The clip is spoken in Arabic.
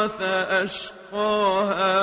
وَبَعَثَ أَشْقَاهَا